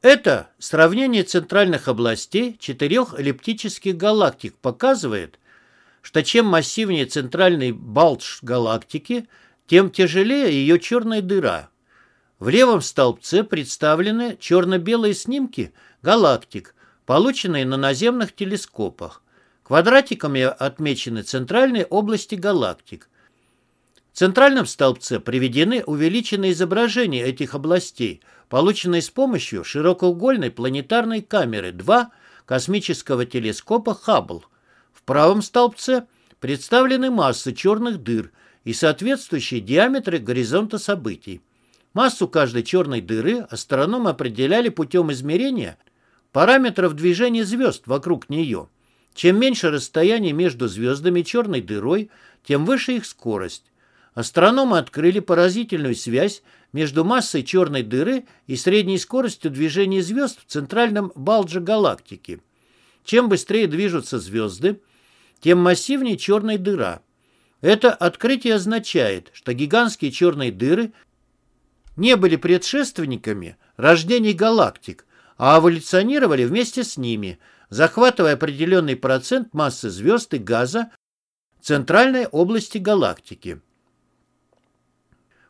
Это сравнение центральных областей четырех эллиптических галактик показывает, что чем массивнее центральный балдж галактики, тем тяжелее ее черная дыра. В левом столбце представлены черно-белые снимки галактик, полученные на наземных телескопах. Квадратиками отмечены центральные области галактик. В центральном столбце приведены увеличенные изображения этих областей, полученные с помощью широкоугольной планетарной камеры 2 космического телескопа Хаббл. В правом столбце представлены массы черных дыр и соответствующие диаметры горизонта событий. Массу каждой черной дыры астрономы определяли путем измерения параметров движения звезд вокруг нее. Чем меньше расстояние между звездами и черной дырой, тем выше их скорость. Астрономы открыли поразительную связь между массой черной дыры и средней скоростью движения звезд в центральном балдже галактики. Чем быстрее движутся звезды, тем массивнее черная дыра. Это открытие означает, что гигантские черные дыры не были предшественниками рождения галактик, а эволюционировали вместе с ними, захватывая определенный процент массы звезд и газа в центральной области галактики.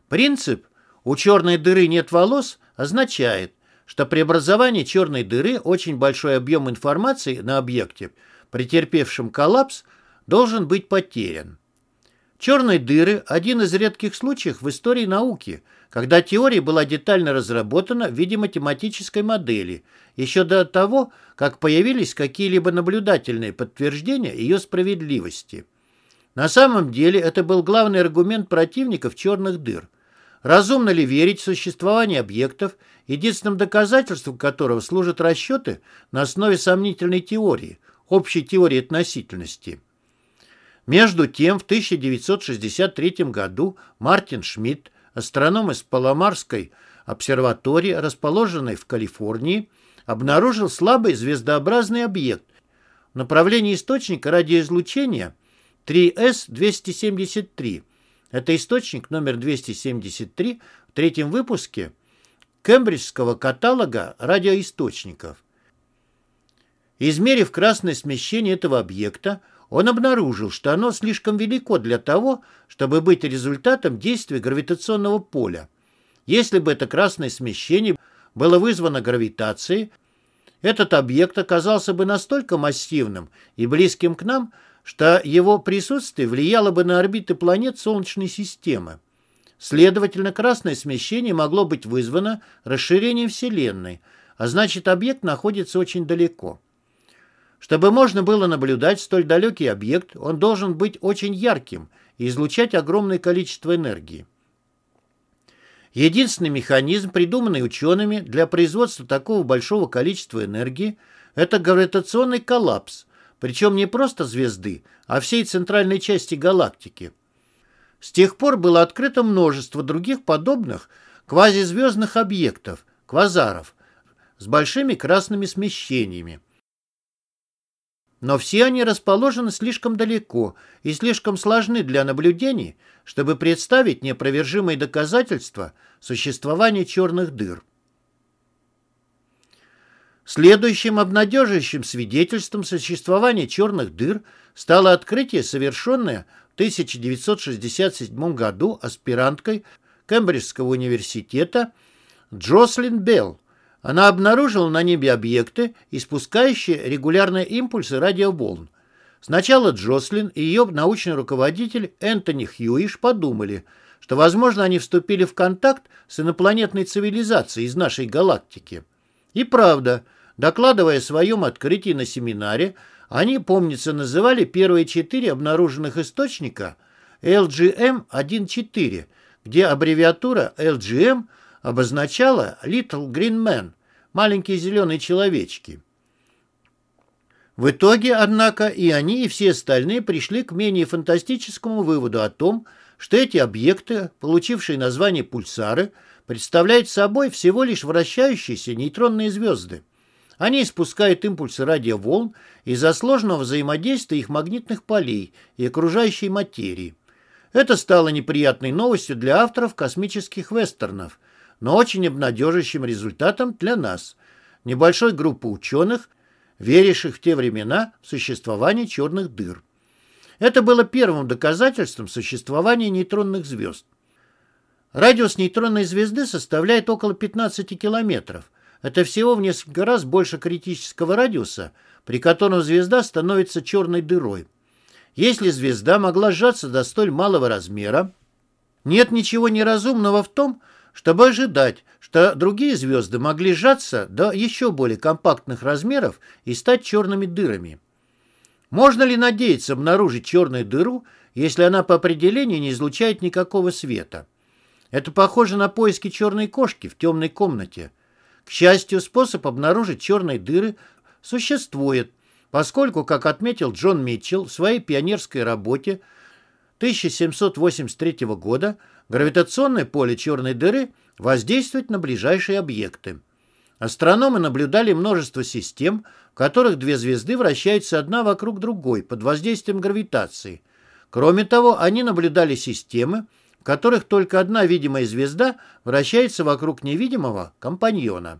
Принцип «у черной дыры нет волос» означает, что при образовании черной дыры очень большой объем информации на объекте, претерпевшем коллапс, должен быть потерян. Черные дыры – один из редких случаев в истории науки, когда теория была детально разработана в виде математической модели, еще до того, как появились какие-либо наблюдательные подтверждения ее справедливости. На самом деле это был главный аргумент противников черных дыр. Разумно ли верить в существование объектов, единственным доказательством которого служат расчеты на основе сомнительной теории, общей теории относительности? Между тем, в 1963 году Мартин Шмидт, астроном из Паломарской обсерватории, расположенной в Калифорнии, обнаружил слабый звездообразный объект в направлении источника радиоизлучения 3С-273. Это источник номер 273 в третьем выпуске Кембриджского каталога радиоисточников. Измерив красное смещение этого объекта, он обнаружил, что оно слишком велико для того, чтобы быть результатом действия гравитационного поля. Если бы это красное смещение было вызвано гравитацией, этот объект оказался бы настолько массивным и близким к нам, что его присутствие влияло бы на орбиты планет Солнечной системы. Следовательно, красное смещение могло быть вызвано расширением Вселенной, а значит объект находится очень далеко. Чтобы можно было наблюдать столь далекий объект, он должен быть очень ярким и излучать огромное количество энергии. Единственный механизм, придуманный учеными для производства такого большого количества энергии, это гравитационный коллапс, причем не просто звезды, а всей центральной части галактики. С тех пор было открыто множество других подобных квазизвездных объектов, квазаров, с большими красными смещениями. Но все они расположены слишком далеко и слишком сложны для наблюдений, чтобы представить неопровержимые доказательства существования черных дыр. Следующим обнадеживающим свидетельством существования черных дыр стало открытие, совершенное в 1967 году аспиранткой Кембриджского университета Джослин Белл, она обнаружила на небе объекты, испускающие регулярные импульсы радиоволн. Сначала Джослин и ее научный руководитель Энтони Хьюиш подумали, что, возможно, они вступили в контакт с инопланетной цивилизацией из нашей галактики. И правда, докладывая о своем открытии на семинаре, они, помнится, называли первые четыре обнаруженных источника LGM-1.4, где аббревиатура LGM – обозначала «Little Green Man» — маленькие зеленые человечки. В итоге, однако, и они, и все остальные пришли к менее фантастическому выводу о том, что эти объекты, получившие название пульсары, представляют собой всего лишь вращающиеся нейтронные звезды. Они испускают импульсы радиоволн из-за сложного взаимодействия их магнитных полей и окружающей материи. Это стало неприятной новостью для авторов космических вестернов – но очень обнадеживающим результатом для нас. небольшой группы ученых, веривших в те времена в существование черных дыр. Это было первым доказательством существования нейтронных звезд. Радиус нейтронной звезды составляет около 15 километров. Это всего в несколько раз больше критического радиуса, при котором звезда становится черной дырой. Если звезда могла сжаться до столь малого размера, нет ничего неразумного в том, чтобы ожидать, что другие звезды могли сжаться до еще более компактных размеров и стать черными дырами. Можно ли надеяться обнаружить черную дыру, если она по определению не излучает никакого света? Это похоже на поиски черной кошки в темной комнате. К счастью, способ обнаружить черные дыры существует, поскольку, как отметил Джон Митчелл в своей пионерской работе 1783 года, гравитационное поле черной дыры воздействует на ближайшие объекты. Астрономы наблюдали множество систем, в которых две звезды вращаются одна вокруг другой под воздействием гравитации. Кроме того, они наблюдали системы, в которых только одна видимая звезда вращается вокруг невидимого компаньона.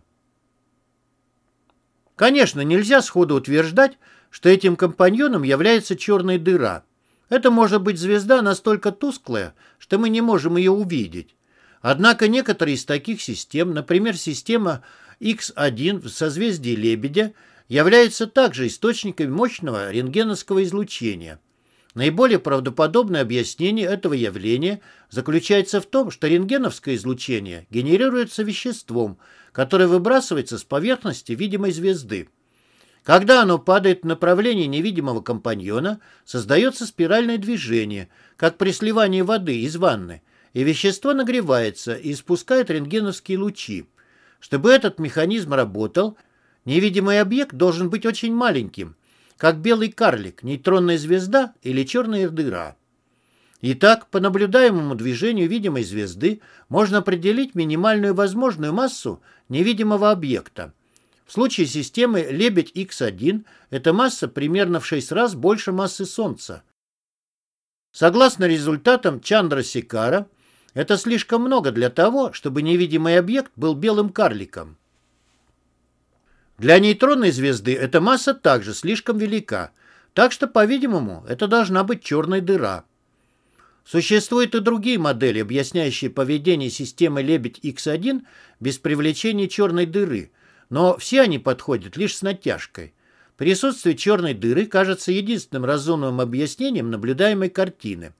Конечно, нельзя сходу утверждать, что этим компаньоном является черная дыра. Это может быть звезда настолько тусклая, что мы не можем ее увидеть. Однако некоторые из таких систем, например, система X1 в созвездии Лебедя, являются также источниками мощного рентгеновского излучения – Наиболее правдоподобное объяснение этого явления заключается в том, что рентгеновское излучение генерируется веществом, которое выбрасывается с поверхности видимой звезды. Когда оно падает в направлении невидимого компаньона, создается спиральное движение, как при сливании воды из ванны, и вещество нагревается и испускает рентгеновские лучи. Чтобы этот механизм работал, невидимый объект должен быть очень маленьким, как белый карлик, нейтронная звезда или черная дыра. Итак, по наблюдаемому движению видимой звезды можно определить минимальную возможную массу невидимого объекта. В случае системы Лебедь X1 эта масса примерно в 6 раз больше массы Солнца. Согласно результатам Чандра-Сикара, это слишком много для того, чтобы невидимый объект был белым карликом. Для нейтронной звезды эта масса также слишком велика, так что, по-видимому, это должна быть черная дыра. Существуют и другие модели, объясняющие поведение системы Лебедь-Х1 без привлечения черной дыры, но все они подходят лишь с натяжкой. Присутствие черной дыры кажется единственным разумным объяснением наблюдаемой картины.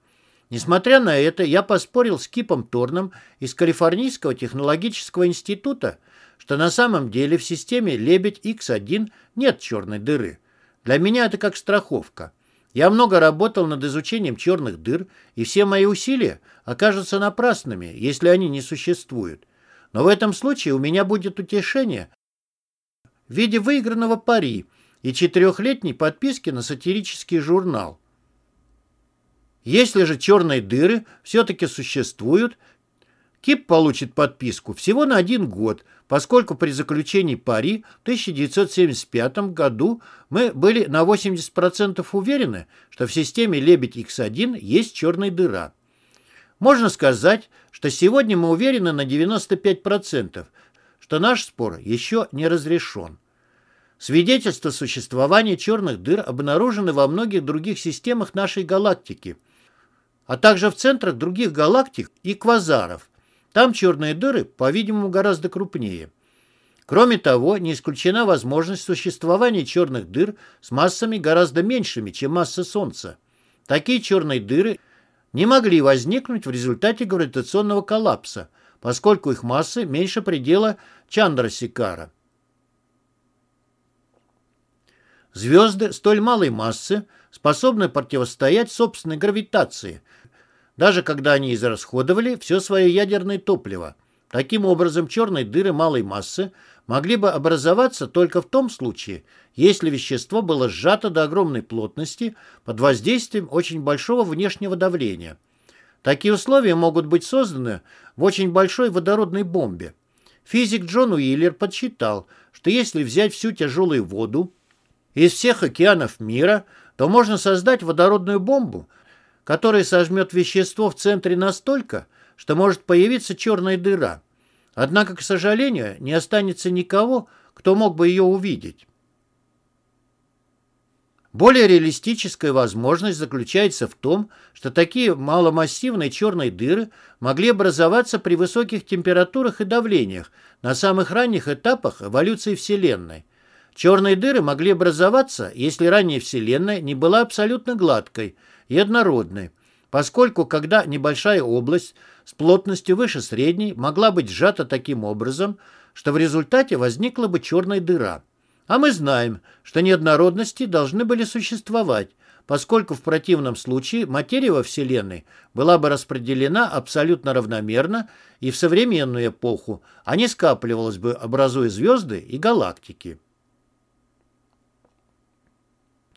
Несмотря на это, я поспорил с Кипом Торном из Калифорнийского технологического института, что на самом деле в системе Лебедь X1 нет черной дыры. Для меня это как страховка. Я много работал над изучением черных дыр, и все мои усилия окажутся напрасными, если они не существуют. Но в этом случае у меня будет утешение в виде выигранного пари и четырехлетней подписки на сатирический журнал. Если же черные дыры все-таки существуют, Кип получит подписку всего на один год, поскольку при заключении пари в 1975 году мы были на 80% уверены, что в системе Лебедь X1 есть черная дыра. Можно сказать, что сегодня мы уверены на 95%, что наш спор еще не разрешен. Свидетельства существования черных дыр обнаружены во многих других системах нашей галактики, а также в центрах других галактик и квазаров. Там черные дыры, по-видимому, гораздо крупнее. Кроме того, не исключена возможность существования черных дыр с массами гораздо меньшими, чем масса Солнца. Такие черные дыры не могли возникнуть в результате гравитационного коллапса, поскольку их массы меньше предела Чандра-Сикара. Звезды столь малой массы способны противостоять собственной гравитации, даже когда они израсходовали все свое ядерное топливо. Таким образом, черные дыры малой массы могли бы образоваться только в том случае, если вещество было сжато до огромной плотности под воздействием очень большого внешнего давления. Такие условия могут быть созданы в очень большой водородной бомбе. Физик Джон Уиллер подсчитал, что если взять всю тяжелую воду из всех океанов мира, то можно создать водородную бомбу – которое сожмет вещество в центре настолько, что может появиться черная дыра. Однако, к сожалению, не останется никого, кто мог бы ее увидеть. Более реалистическая возможность заключается в том, что такие маломассивные черные дыры могли образоваться при высоких температурах и давлениях на самых ранних этапах эволюции Вселенной. Черные дыры могли образоваться, если ранняя Вселенная не была абсолютно гладкой и однородной, поскольку когда небольшая область с плотностью выше средней могла быть сжата таким образом, что в результате возникла бы черная дыра. А мы знаем, что неоднородности должны были существовать, поскольку в противном случае материя во Вселенной была бы распределена абсолютно равномерно и в современную эпоху, а не скапливалась бы, образуя звезды и галактики.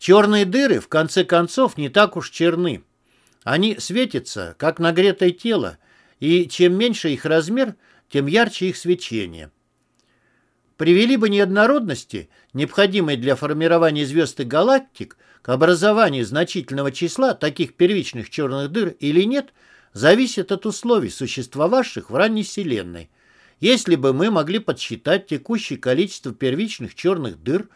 Черные дыры, в конце концов, не так уж черны. Они светятся, как нагретое тело, и чем меньше их размер, тем ярче их свечение привели бы неоднородности, необходимые для формирования звезд и галактик, к образованию значительного числа таких первичных черных дыр или нет, зависит от условий, существовавших в ранней Вселенной. Если бы мы могли подсчитать текущее количество первичных черных дыр,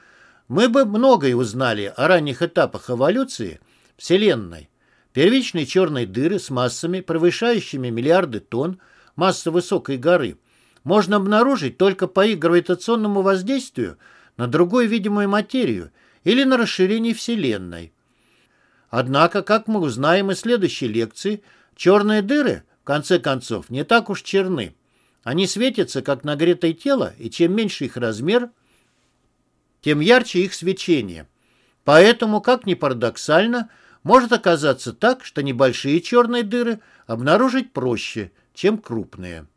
мы бы многое узнали о ранних этапах эволюции Вселенной. Первичные черные дыры с массами, превышающими миллиарды тонн, масса высокой горы – можно обнаружить только по их гравитационному воздействию на другую видимую материю или на расширение Вселенной. Однако, как мы узнаем из следующей лекции, черные дыры, в конце концов, не так уж черны. Они светятся, как нагретое тело, и чем меньше их размер, тем ярче их свечение. Поэтому, как ни парадоксально, может оказаться так, что небольшие черные дыры обнаружить проще, чем крупные.